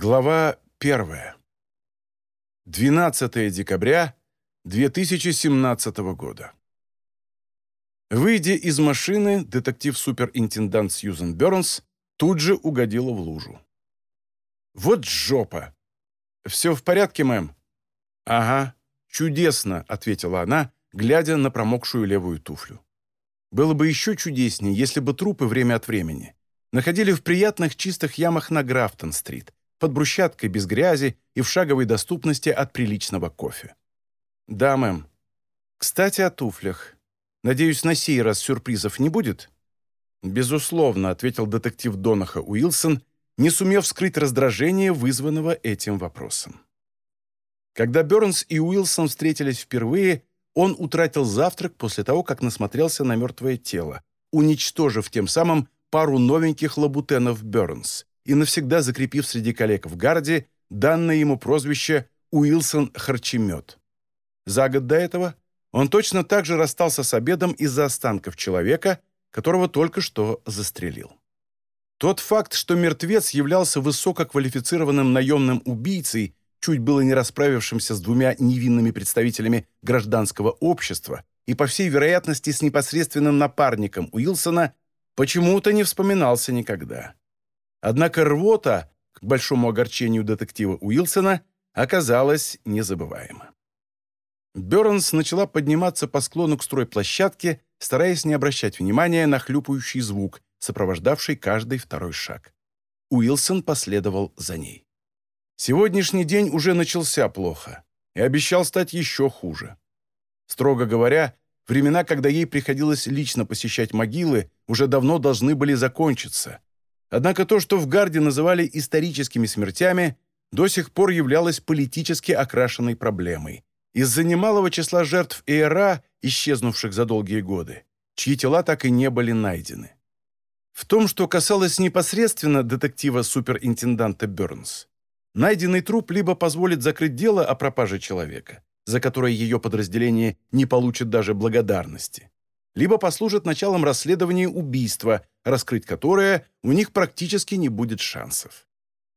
Глава 1. 12 декабря 2017 года. Выйдя из машины, детектив-суперинтендант Сьюзен Бернс тут же угодила в лужу. «Вот жопа!» «Все в порядке, мэм?» «Ага, чудесно», — ответила она, глядя на промокшую левую туфлю. «Было бы еще чудеснее, если бы трупы время от времени находили в приятных чистых ямах на Графтон-стрит, под брусчаткой без грязи и в шаговой доступности от приличного кофе. «Да, мэм. Кстати, о туфлях. Надеюсь, на сей раз сюрпризов не будет?» «Безусловно», — ответил детектив Донаха Уилсон, не сумев скрыть раздражение, вызванного этим вопросом. Когда Бернс и Уилсон встретились впервые, он утратил завтрак после того, как насмотрелся на мертвое тело, уничтожив тем самым пару новеньких лабутенов Бернс и навсегда закрепив среди коллег в гарде данное ему прозвище Уилсон Харчемет. За год до этого он точно так же расстался с обедом из-за останков человека, которого только что застрелил. Тот факт, что мертвец являлся высококвалифицированным наемным убийцей, чуть было не расправившимся с двумя невинными представителями гражданского общества и, по всей вероятности, с непосредственным напарником Уилсона, почему-то не вспоминался никогда. Однако рвота, к большому огорчению детектива Уилсона, оказалась незабываема. Бернс начала подниматься по склону к стройплощадке, стараясь не обращать внимания на хлюпающий звук, сопровождавший каждый второй шаг. Уилсон последовал за ней. Сегодняшний день уже начался плохо и обещал стать еще хуже. Строго говоря, времена, когда ей приходилось лично посещать могилы, уже давно должны были закончиться. Однако то, что в Гарде называли историческими смертями, до сих пор являлось политически окрашенной проблемой. Из-за немалого числа жертв ЭРА, исчезнувших за долгие годы, чьи тела так и не были найдены. В том, что касалось непосредственно детектива-суперинтенданта Бернс, найденный труп либо позволит закрыть дело о пропаже человека, за которое ее подразделение не получит даже благодарности, либо послужит началом расследования убийства, раскрыть которое у них практически не будет шансов.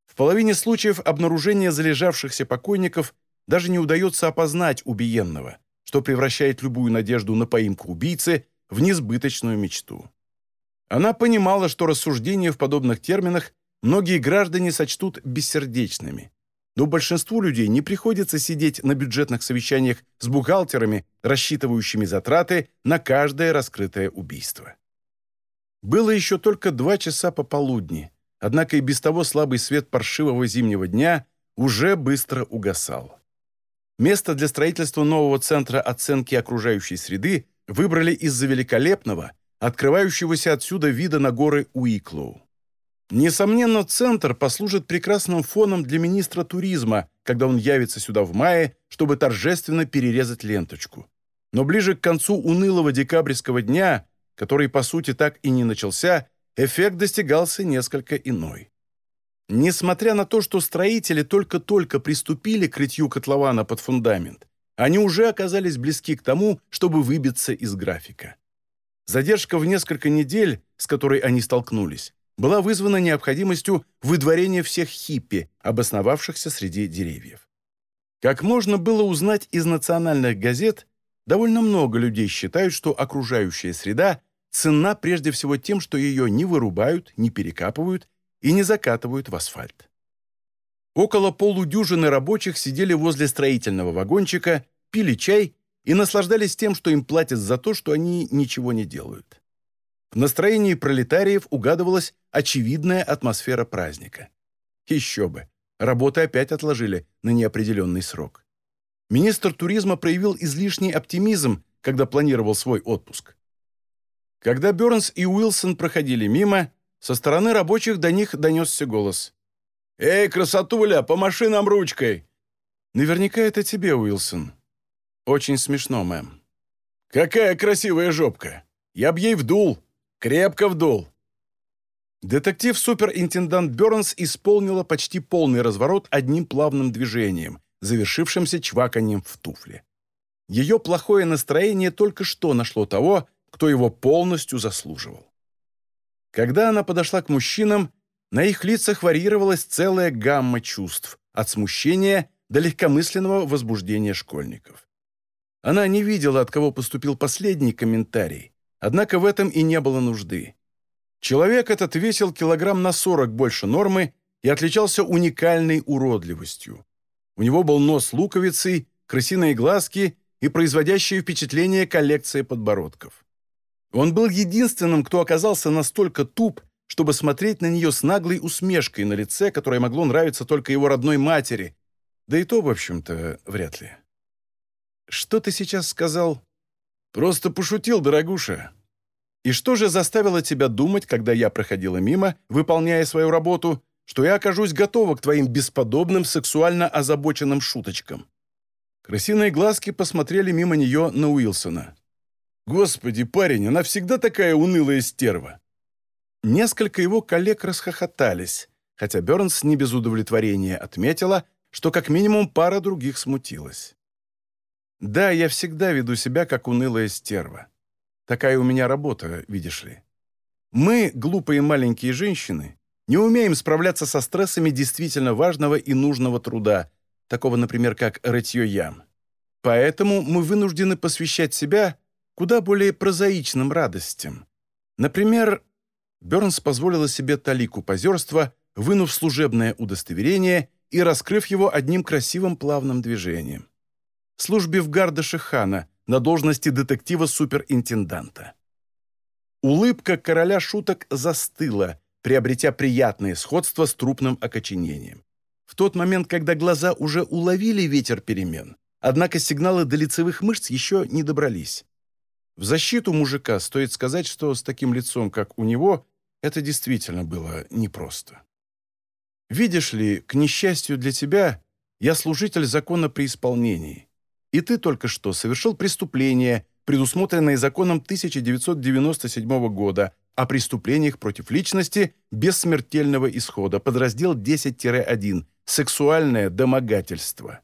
В половине случаев обнаружение залежавшихся покойников даже не удается опознать убиенного, что превращает любую надежду на поимку убийцы в несбыточную мечту. Она понимала, что рассуждения в подобных терминах многие граждане сочтут бессердечными, но большинству людей не приходится сидеть на бюджетных совещаниях с бухгалтерами, рассчитывающими затраты на каждое раскрытое убийство. Было еще только два часа пополудни, однако и без того слабый свет паршивого зимнего дня уже быстро угасал. Место для строительства нового центра оценки окружающей среды выбрали из-за великолепного, открывающегося отсюда вида на горы Уиклоу. Несомненно, центр послужит прекрасным фоном для министра туризма, когда он явится сюда в мае, чтобы торжественно перерезать ленточку. Но ближе к концу унылого декабрьского дня, который, по сути, так и не начался, эффект достигался несколько иной. Несмотря на то, что строители только-только приступили к рытью котлована под фундамент, они уже оказались близки к тому, чтобы выбиться из графика. Задержка в несколько недель, с которой они столкнулись, была вызвана необходимостью выдворения всех хиппи, обосновавшихся среди деревьев. Как можно было узнать из национальных газет, довольно много людей считают, что окружающая среда ценна прежде всего тем, что ее не вырубают, не перекапывают и не закатывают в асфальт. Около полудюжины рабочих сидели возле строительного вагончика, пили чай и наслаждались тем, что им платят за то, что они ничего не делают. В настроении пролетариев угадывалась очевидная атмосфера праздника. Еще бы, работы опять отложили на неопределенный срок. Министр туризма проявил излишний оптимизм, когда планировал свой отпуск. Когда Бернс и Уилсон проходили мимо, со стороны рабочих до них донесся голос. «Эй, красотуля, помаши нам ручкой!» «Наверняка это тебе, Уилсон». «Очень смешно, мэм». «Какая красивая жопка! Я б ей вдул!» Крепко вдул. Детектив-суперинтендант Бернс исполнила почти полный разворот одним плавным движением, завершившимся чваканием в туфле. Ее плохое настроение только что нашло того, кто его полностью заслуживал. Когда она подошла к мужчинам, На их лицах варьировалась целая гамма чувств, от смущения до легкомысленного возбуждения школьников. Она не видела, от кого поступил последний комментарий, однако в этом и не было нужды. Человек этот весил килограмм на 40 больше нормы и отличался уникальной уродливостью. У него был нос луковицей, крысиные глазки и производящая впечатление коллекция подбородков. Он был единственным, кто оказался настолько туп, чтобы смотреть на нее с наглой усмешкой на лице, которое могло нравиться только его родной матери, да и то, в общем-то, вряд ли. «Что ты сейчас сказал?» «Просто пошутил, дорогуша. И что же заставило тебя думать, когда я проходила мимо, выполняя свою работу, что я окажусь готова к твоим бесподобным сексуально озабоченным шуточкам?» Крысиные глазки посмотрели мимо нее на Уилсона. «Господи, парень, она всегда такая унылая стерва!» Несколько его коллег расхохотались, хотя Бернс не без удовлетворения отметила, что как минимум пара других смутилась. «Да, я всегда веду себя как унылая стерва. Такая у меня работа, видишь ли. Мы, глупые маленькие женщины, не умеем справляться со стрессами действительно важного и нужного труда, такого, например, как рытье ям. Поэтому мы вынуждены посвящать себя куда более прозаичным радостям. Например, Бернс позволила себе талику позерства, вынув служебное удостоверение и раскрыв его одним красивым плавным движением. Службе в Гардаше хана на должности детектива-суперинтенданта. Улыбка короля шуток застыла, приобретя приятное сходство с трупным окоченением в тот момент, когда глаза уже уловили ветер перемен, однако сигналы до лицевых мышц еще не добрались. В защиту мужика стоит сказать, что с таким лицом, как у него, это действительно было непросто. Видишь ли, к несчастью для тебя, я служитель закона при исполнении, и ты только что совершил преступление, предусмотренное законом 1997 года о преступлениях против личности без смертельного исхода, подраздел 10-1 сексуальное домогательство.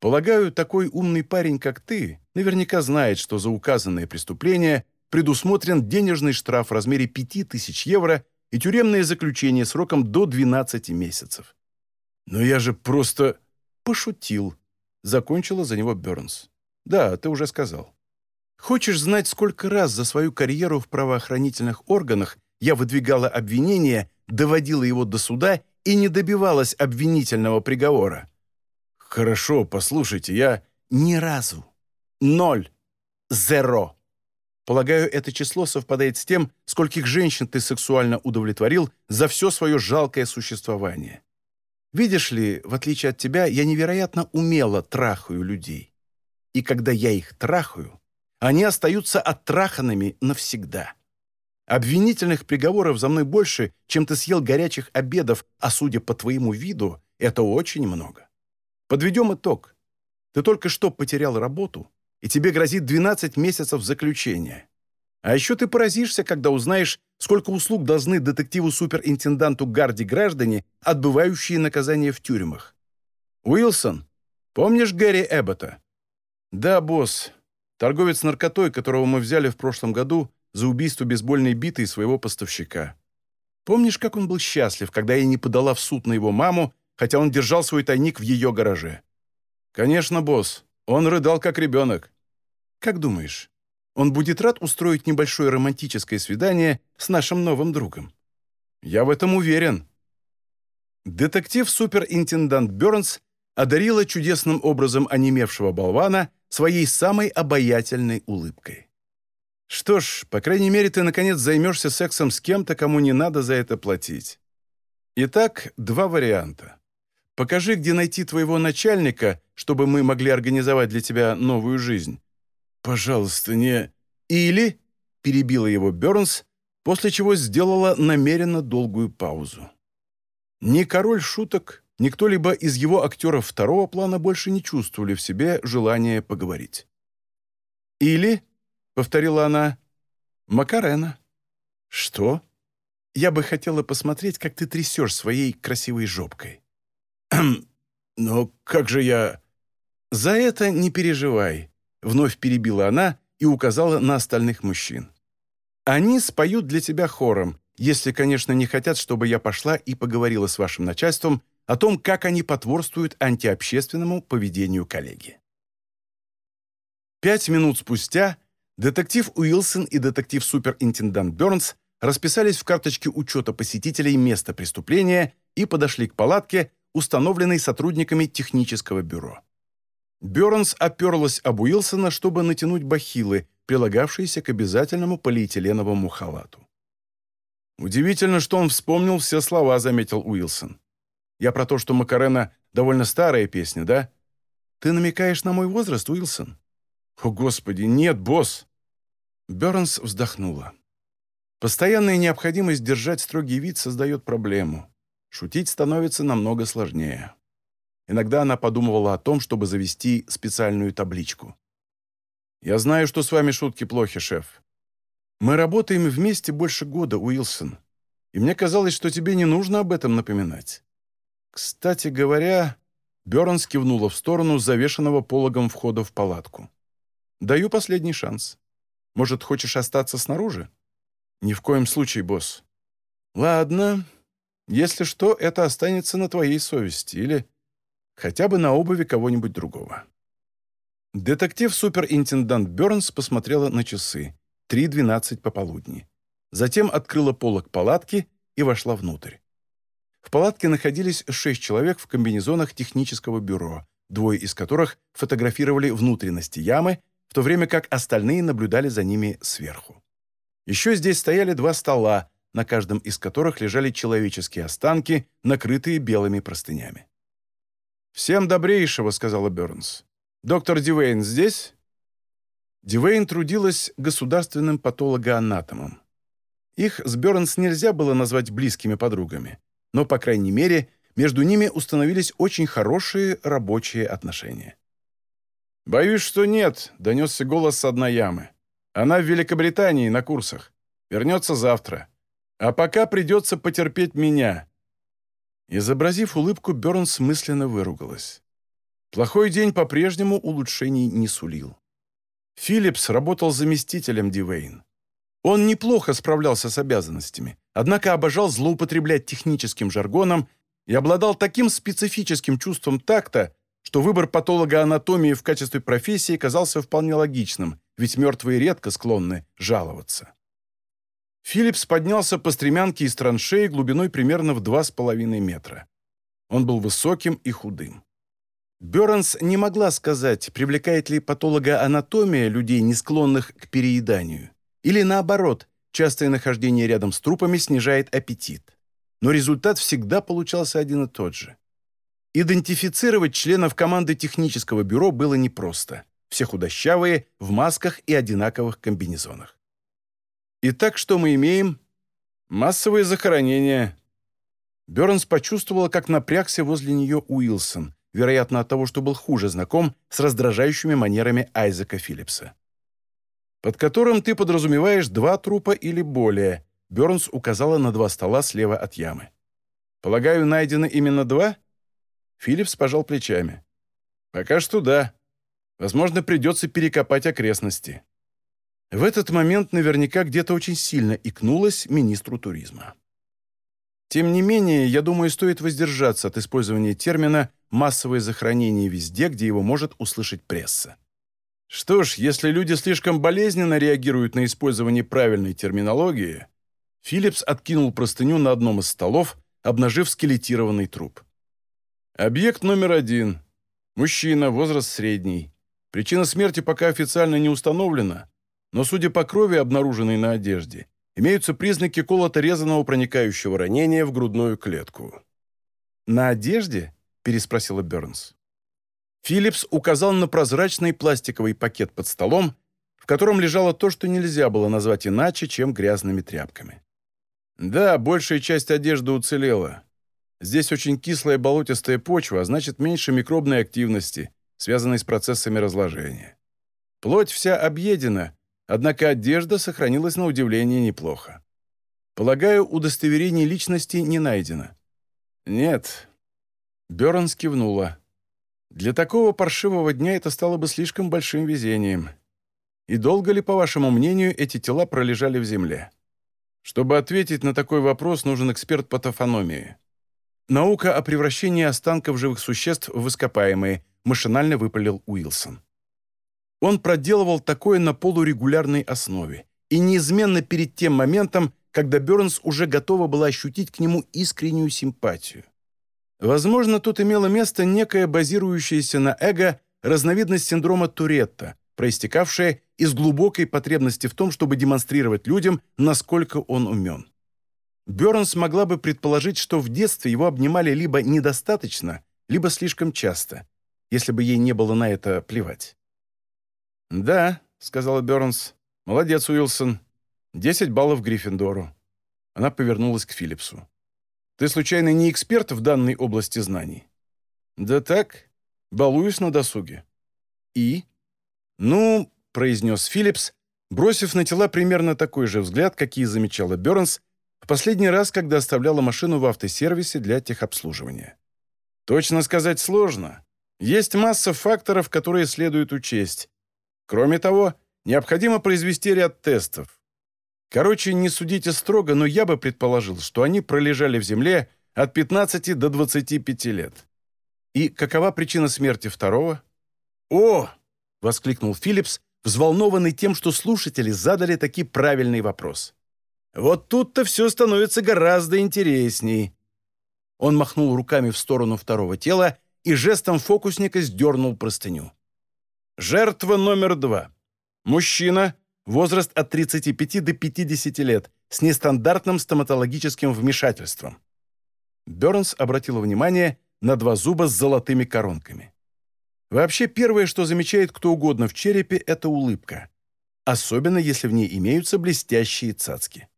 Полагаю, такой умный парень, как ты, наверняка знает, что за указанное преступление предусмотрен денежный штраф в размере 5000 евро и тюремное заключение сроком до 12 месяцев. Но я же просто пошутил, закончила за него Бернс. Да, ты уже сказал. Хочешь знать, сколько раз за свою карьеру в правоохранительных органах я выдвигала обвинения, доводила его до суда и не добивалась обвинительного приговора. «Хорошо, послушайте, я...» «Ни разу. Ноль. Зеро. Полагаю, это число совпадает с тем, скольких женщин ты сексуально удовлетворил за все свое жалкое существование. Видишь ли, в отличие от тебя, я невероятно умело трахаю людей. И когда я их трахаю, они остаются оттраханными навсегда. Обвинительных приговоров за мной больше, чем ты съел горячих обедов, а судя по твоему виду, это очень много. Подведем итог. Ты только что потерял работу, и тебе грозит 12 месяцев заключения. А еще ты поразишься, когда узнаешь, сколько услуг должны детективу-суперинтенданту Гарди граждане, отбывающие наказание в тюрьмах. Уилсон, помнишь Гэри Эббота? Да, босс. Торговец наркотой, которого мы взяли в прошлом году, за убийство бейсбольной битой своего поставщика. Помнишь, как он был счастлив, когда я не подала в суд на его маму, хотя он держал свой тайник в ее гараже? Конечно, босс. Он рыдал, как ребенок. Как думаешь, он будет рад устроить небольшое романтическое свидание с нашим новым другом? Я в этом уверен. Детектив-суперинтендант Бернс одарила чудесным образом онемевшего болвана своей самой обаятельной улыбкой. Что ж, по крайней мере, ты наконец займешься сексом с кем-то, кому не надо за это платить. Итак, два варианта. Покажи, где найти твоего начальника, чтобы мы могли организовать для тебя новую жизнь. Пожалуйста, не... Или, перебила его Бернс, после чего сделала намеренно долгую паузу. Ни король шуток, ни кто-либо из его актеров второго плана больше не чувствовали в себе желания поговорить. Или — повторила она. «Макарена». «Что?» «Я бы хотела посмотреть, как ты трясешь своей красивой жопкой». «Но как же я...» «За это не переживай», — вновь перебила она и указала на остальных мужчин. «Они споют для тебя хором, если, конечно, не хотят, чтобы я пошла и поговорила с вашим начальством о том, как они потворствуют антиобщественному поведению коллеги. Пять минут спустя детектив Уилсон и детектив-суперинтендант Бернс расписались в карточке учета посетителей места преступления и подошли к палатке, установленной сотрудниками технического бюро. Бернс оперлась об Уилсона, чтобы натянуть бахилы, прилагавшиеся к обязательному полиэтиленовому халату. «Удивительно, что он вспомнил все слова», — заметил Уилсон. «Я про то, что Макарена довольно старая песня, да?» «Ты намекаешь на мой возраст, Уилсон?» «О, Господи, нет, босс!» Бернс вздохнула. Постоянная необходимость держать строгий вид создает проблему. Шутить становится намного сложнее. Иногда она подумывала о том, чтобы завести специальную табличку. «Я знаю, что с вами шутки плохи, шеф. Мы работаем вместе больше года, Уилсон, и мне казалось, что тебе не нужно об этом напоминать. Кстати говоря, Бернс кивнула в сторону завешенного пологом входа в палатку. Даю последний шанс. Может, хочешь остаться снаружи? Ни в коем случае, босс. Ладно. Если что, это останется на твоей совести или хотя бы на обуви кого-нибудь другого. Детектив-суперинтендант Бернс посмотрела на часы. 3.12 пополудни. Затем открыла полок палатки и вошла внутрь. В палатке находились шесть человек в комбинезонах технического бюро, двое из которых фотографировали внутренности ямы, в то время как остальные наблюдали за ними сверху. Еще здесь стояли два стола, на каждом из которых лежали человеческие останки, накрытые белыми простынями. «Всем добрейшего», — сказала Бернс. «Доктор Дивейн здесь?» Дивейн трудилась государственным патологоанатомом. Их с Бернс нельзя было назвать близкими подругами, но, по крайней мере, между ними установились очень хорошие рабочие отношения. «Боюсь, что нет», — донесся голос с одной ямы. «Она в Великобритании на курсах. Вернется завтра. А пока придется потерпеть меня». Изобразив улыбку, Бернс мысленно выругалась. Плохой день по-прежнему улучшений не сулил. Филлипс работал заместителем Дивейн. Он неплохо справлялся с обязанностями, однако обожал злоупотреблять техническим жаргоном и обладал таким специфическим чувством такта, что выбор патолога анатомии в качестве профессии казался вполне логичным, ведь мертвые редко склонны жаловаться. Филлипс поднялся по стремянке из траншеи глубиной примерно в 2,5 метра. Он был высоким и худым. Бернс не могла сказать, привлекает ли патолога анатомия людей, не склонных к перееданию, или наоборот, частое нахождение рядом с трупами снижает аппетит. Но результат всегда получался один и тот же. Идентифицировать членов команды технического бюро было непросто. Все худощавые, в масках и одинаковых комбинезонах. Итак, что мы имеем? Массовые захоронения. Бернс почувствовала, как напрягся возле нее Уилсон, вероятно, от того, что был хуже знаком с раздражающими манерами Айзека Филлипса. «Под которым ты подразумеваешь два трупа или более», Бернс указала на два стола слева от ямы. «Полагаю, найдено именно два?» Филлипс пожал плечами. «Пока что да. Возможно, придется перекопать окрестности». В этот момент наверняка где-то очень сильно икнулась министру туризма. Тем не менее, я думаю, стоит воздержаться от использования термина «массовое захоронение» везде, где его может услышать пресса. Что ж, если люди слишком болезненно реагируют на использование правильной терминологии, Филлипс откинул простыню на одном из столов, обнажив скелетированный труп. Объект номер один. Мужчина, возраст средний. Причина смерти пока официально не установлена, но, судя по крови, обнаруженной на одежде, имеются признаки колото-резаного проникающего ранения в грудную клетку. «На одежде?» – переспросила Бернс. Филлипс указал на прозрачный пластиковый пакет под столом, в котором лежало то, что нельзя было назвать иначе, чем грязными тряпками. «Да, большая часть одежды уцелела. Здесь очень кислая болотистая почва, а значит меньше микробной активности, связанной с процессами разложения. Плоть вся объедена, однако одежда сохранилась на удивление неплохо. Полагаю, удостоверение личности не найдено. Нет. Бернс кивнула. Для такого паршивого дня это стало бы слишком большим везением. И долго ли, по вашему мнению, эти тела пролежали в земле? Чтобы ответить на такой вопрос, нужен эксперт по тофономии. Наука о превращении останков живых существ в ископаемые, машинально выпалил Уилсон. Он проделывал такое на полурегулярной основе и неизменно перед тем моментом, когда Бернс уже готова была ощутить к нему искреннюю симпатию. Возможно, тут имело место некая базирующаяся на эго разновидность синдрома Туретта, проистекавшая из глубокой потребности в том, чтобы демонстрировать людям, насколько он умен. Бернс могла бы предположить, что в детстве его обнимали либо недостаточно, либо слишком часто, если бы ей не было на это плевать. «Да», — сказала Бернс, — «молодец, Уилсон. Десять баллов Гриффиндору». Она повернулась к Филлипсу. «Ты, случайно, не эксперт в данной области знаний?» «Да так, балуюсь на досуге». «И?» «Ну», — произнес Филлипс, бросив на тела примерно такой же взгляд, какие замечала Бернс в последний раз, когда оставляла машину в автосервисе для техобслуживания. «Точно сказать сложно. Есть масса факторов, которые следует учесть. Кроме того, необходимо произвести ряд тестов. Короче, не судите строго, но я бы предположил, что они пролежали в земле от 15 до 25 лет. И какова причина смерти второго? «О!» — воскликнул Филлипс, взволнованный тем, что слушатели задали такой правильный вопрос. «Вот тут-то все становится гораздо интересней». Он махнул руками в сторону второго тела и жестом фокусника сдернул простыню. Жертва номер два. Мужчина, возраст от 35 до 50 лет, с нестандартным стоматологическим вмешательством. Бернс обратила внимание на два зуба с золотыми коронками. Вообще, первое, что замечает кто угодно в черепе, это улыбка. Особенно, если в ней имеются блестящие цацки.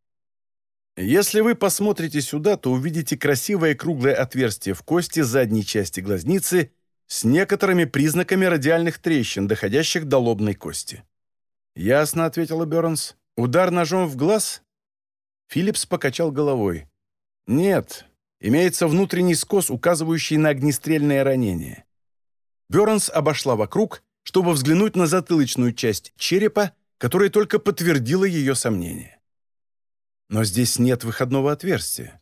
Если вы посмотрите сюда, то увидите красивое круглое отверстие в кости задней части глазницы с некоторыми признаками радиальных трещин, доходящих до лобной кости. «Ясно», — ответила Бернс. «Удар ножом в глаз?» Филлипс покачал головой. «Нет, имеется внутренний скос, указывающий на огнестрельное ранение». Бернс обошла вокруг, чтобы взглянуть на затылочную часть черепа, которая только подтвердила ее сомнения. «Но здесь нет выходного отверстия».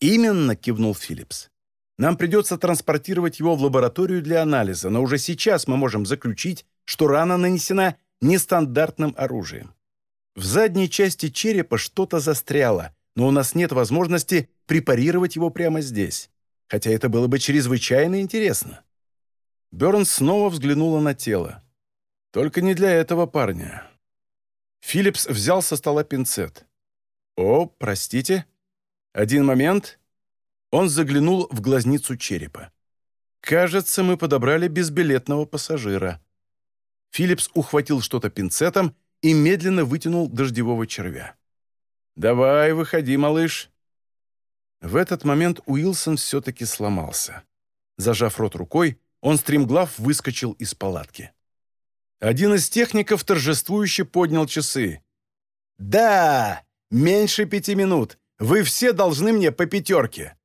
«Именно», — кивнул Филлипс. Нам придется транспортировать его в лабораторию для анализа, но уже сейчас мы можем заключить, что рана нанесена нестандартным оружием. В задней части черепа что-то застряло, но у нас нет возможности препарировать его прямо здесь, хотя это было бы чрезвычайно интересно. Бернс снова взглянула на тело. Только не для этого парня. Филлипс взял со стола пинцет. «О, простите. Один момент. Он заглянул в глазницу черепа. «Кажется, мы подобрали безбилетного пассажира». Филлипс ухватил что-то пинцетом и медленно вытянул дождевого червя. «Давай, выходи, малыш». В этот момент Уилсон все-таки сломался. Зажав рот рукой, он стремглав выскочил из палатки. Один из техников торжествующе поднял часы. «Да! Меньше пяти минут! Вы все должны мне по пятерке!»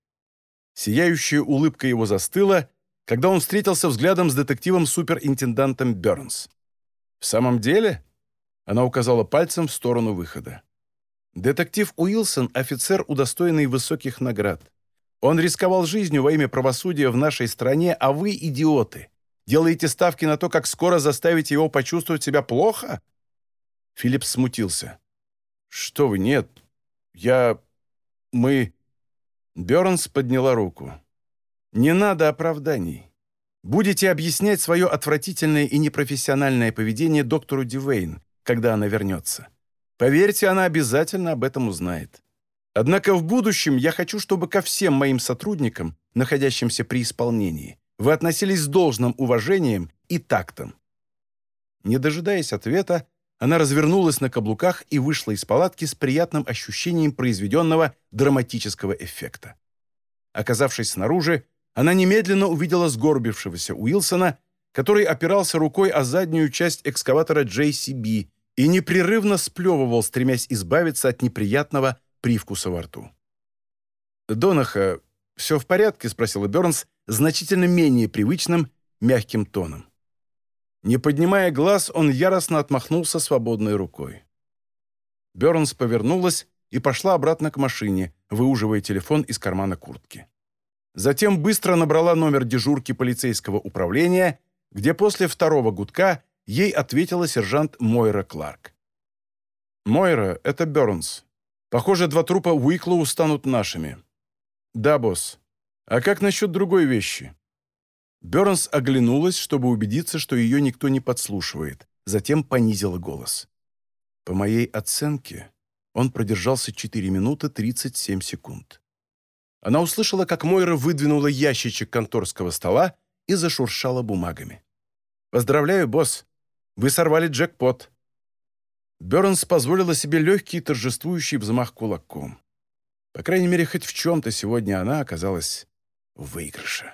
Сияющая улыбка его застыла, когда он встретился взглядом с детективом-суперинтендантом Бернс. «В самом деле?» Она указала пальцем в сторону выхода. «Детектив Уилсон – офицер, удостоенный высоких наград. Он рисковал жизнью во имя правосудия в нашей стране, а вы – идиоты. Делаете ставки на то, как скоро заставить его почувствовать себя плохо?» Филипп смутился. «Что вы, нет. Я... Мы...» Бернс подняла руку. «Не надо оправданий. Будете объяснять свое отвратительное и непрофессиональное поведение доктору Дивейн, когда она вернется. Поверьте, она обязательно об этом узнает. Однако в будущем я хочу, чтобы ко всем моим сотрудникам, находящимся при исполнении, вы относились с должным уважением и тактом». Не дожидаясь ответа, она развернулась на каблуках и вышла из палатки с приятным ощущением произведенного драматического эффекта. Оказавшись снаружи, она немедленно увидела сгорбившегося Уилсона, который опирался рукой о заднюю часть экскаватора JCB и непрерывно сплевывал, стремясь избавиться от неприятного привкуса во рту. «Донаха, все в порядке?» — спросила Бернс значительно менее привычным, мягким тоном. Не поднимая глаз, он яростно отмахнулся свободной рукой. Бернс повернулась и пошла обратно к машине, выуживая телефон из кармана куртки. Затем быстро набрала номер дежурки полицейского управления, где после второго гудка ей ответила сержант Мойра Кларк. «Мойра, это Бернс. Похоже, два трупа Уиклоу станут нашими». «Да, босс. А как насчет другой вещи?» Бернс оглянулась, чтобы убедиться, что ее никто не подслушивает, затем понизила голос. «По моей оценке, он продержался 4 минуты 37 секунд». Она услышала, как Мойра выдвинула ящичек конторского стола и зашуршала бумагами. «Поздравляю, босс! Вы сорвали джекпот!» Бернс позволила себе легкий торжествующий взмах кулаком. По крайней мере, хоть в чем-то сегодня она оказалась в выигрыше.